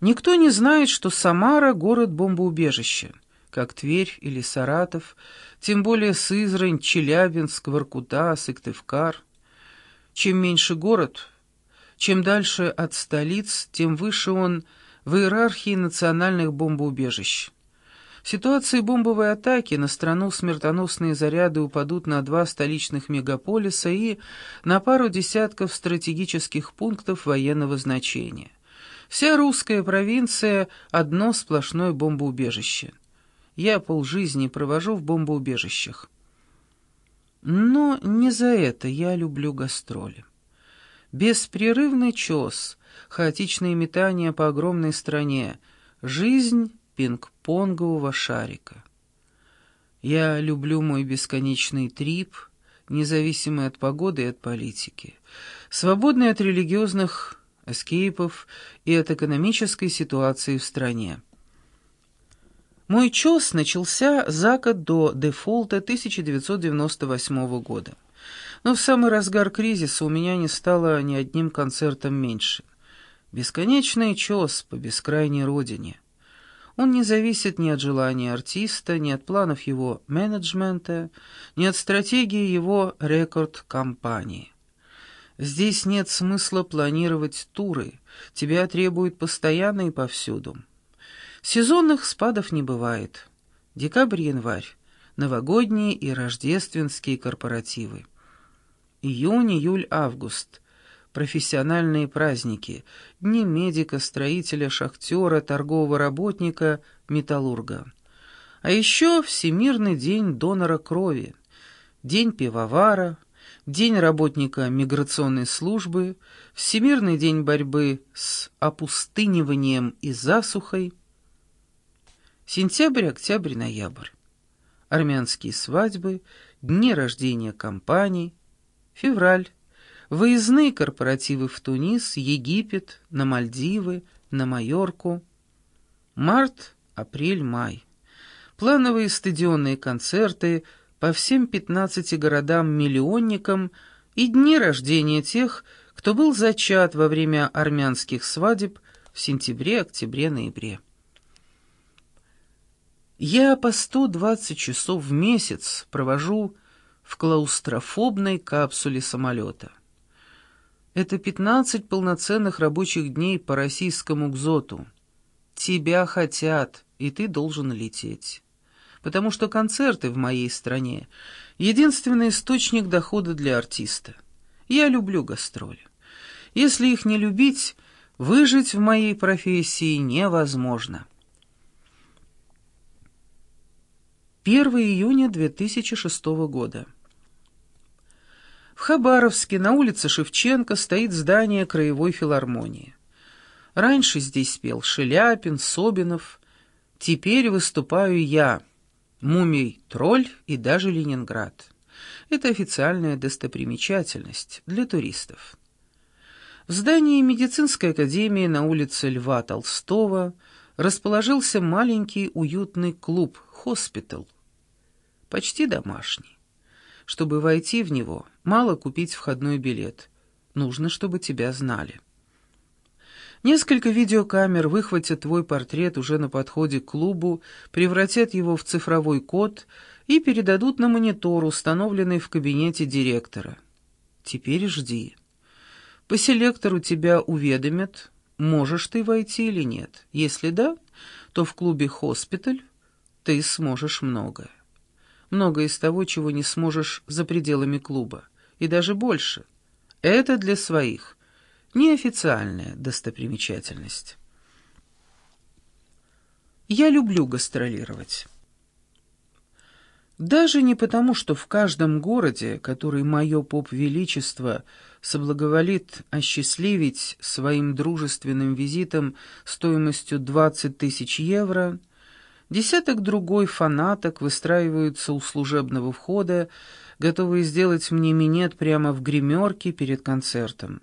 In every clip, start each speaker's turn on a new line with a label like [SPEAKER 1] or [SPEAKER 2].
[SPEAKER 1] Никто не знает, что Самара — город-бомбоубежище, как Тверь или Саратов, тем более Сызрань, Челябинск, Воркута, Сыктывкар. Чем меньше город, чем дальше от столиц, тем выше он в иерархии национальных бомбоубежищ. В ситуации бомбовой атаки на страну смертоносные заряды упадут на два столичных мегаполиса и на пару десятков стратегических пунктов военного значения. Вся русская провинция — одно сплошное бомбоубежище. Я полжизни провожу в бомбоубежищах. Но не за это я люблю гастроли. Беспрерывный чес, хаотичные метания по огромной стране, жизнь пинг-понгового шарика. Я люблю мой бесконечный трип, независимый от погоды и от политики, свободный от религиозных эскейпов и от экономической ситуации в стране. Мой чес начался за год до дефолта 1998 года. Но в самый разгар кризиса у меня не стало ни одним концертом меньше. Бесконечный чес по бескрайней родине. Он не зависит ни от желания артиста, ни от планов его менеджмента, ни от стратегии его рекорд-компании. Здесь нет смысла планировать туры, тебя требуют постоянно и повсюду. Сезонных спадов не бывает. Декабрь-январь, новогодние и рождественские корпоративы. Июнь, июль, август профессиональные праздники, дни медика, строителя, шахтера, торгового работника, металлурга. А еще Всемирный день донора крови, День пивовара, День работника миграционной службы, Всемирный день борьбы с опустыниванием и засухой. Сентябрь, октябрь, ноябрь. Армянские свадьбы, дни рождения компаний. Февраль, Выездные корпоративы в Тунис, Египет, на Мальдивы, на Майорку. Март, апрель, май. Плановые стадионные концерты по всем 15 городам-миллионникам и дни рождения тех, кто был зачат во время армянских свадеб в сентябре, октябре, ноябре. Я по 120 часов в месяц провожу в клаустрофобной капсуле самолета. Это пятнадцать полноценных рабочих дней по российскому ГЗОТу. Тебя хотят, и ты должен лететь. Потому что концерты в моей стране — единственный источник дохода для артиста. Я люблю гастроли. Если их не любить, выжить в моей профессии невозможно. 1 июня 2006 года. В Хабаровске на улице Шевченко стоит здание Краевой филармонии. Раньше здесь пел Шеляпин, Собинов. Теперь выступаю я, Мумий, Тролль и даже Ленинград. Это официальная достопримечательность для туристов. В здании медицинской академии на улице Льва Толстого расположился маленький уютный клуб «Хоспитал», почти домашний. Чтобы войти в него, мало купить входной билет. Нужно, чтобы тебя знали. Несколько видеокамер выхватят твой портрет уже на подходе к клубу, превратят его в цифровой код и передадут на монитор, установленный в кабинете директора. Теперь жди. По селектору тебя уведомят, можешь ты войти или нет. Если да, то в клубе «Хоспиталь» ты сможешь многое многое из того, чего не сможешь за пределами клуба, и даже больше. Это для своих, неофициальная достопримечательность. Я люблю гастролировать. Даже не потому, что в каждом городе, который мое поп-величество соблаговолит осчастливить своим дружественным визитом стоимостью 20 тысяч евро – Десяток другой фанаток выстраиваются у служебного входа, готовые сделать мне минет прямо в гримерке перед концертом.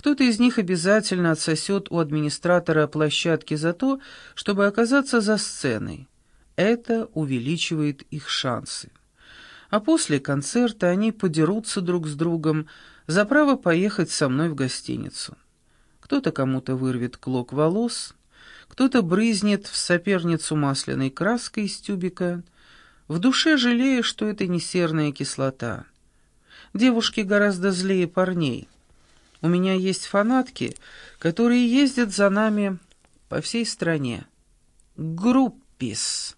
[SPEAKER 1] Кто-то из них обязательно отсосет у администратора площадки за то, чтобы оказаться за сценой. Это увеличивает их шансы. А после концерта они подерутся друг с другом за право поехать со мной в гостиницу. Кто-то кому-то вырвет клок волос, кто-то брызнет в соперницу масляной краской из тюбика, в душе жалея, что это не серная кислота. Девушки гораздо злее парней. У меня есть фанатки, которые ездят за нами по всей стране. Группис.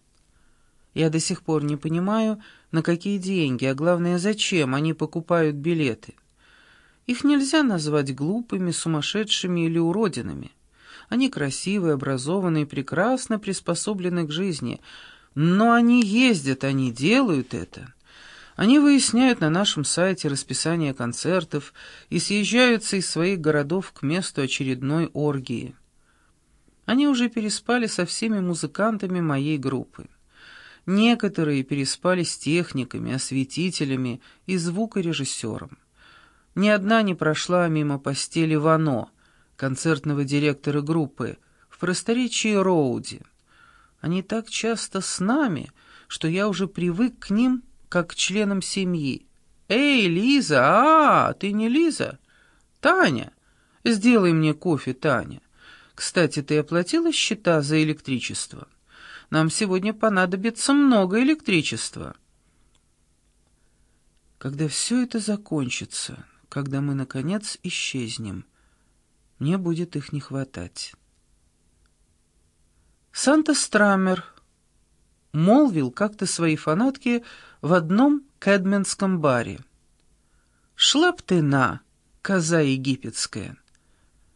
[SPEAKER 1] Я до сих пор не понимаю, на какие деньги, а главное, зачем они покупают билеты. Их нельзя назвать глупыми, сумасшедшими или уродинами. Они красивые, образованные, прекрасно приспособлены к жизни. Но они ездят, они делают это. Они выясняют на нашем сайте расписание концертов и съезжаются из своих городов к месту очередной оргии. Они уже переспали со всеми музыкантами моей группы. Некоторые переспали с техниками, осветителями и звукорежиссером. Ни одна не прошла мимо постели Вано, концертного директора группы, в просторечии Роуди. Они так часто с нами, что я уже привык к ним, как к членам семьи. «Эй, Лиза! А, ты не Лиза? Таня! Сделай мне кофе, Таня. Кстати, ты оплатила счета за электричество? Нам сегодня понадобится много электричества». Когда все это закончится, когда мы, наконец, исчезнем. Мне будет их не хватать. Санта Страмер молвил как-то своей фанатке в одном кэдменском баре. «Шла б ты на, коза египетская!»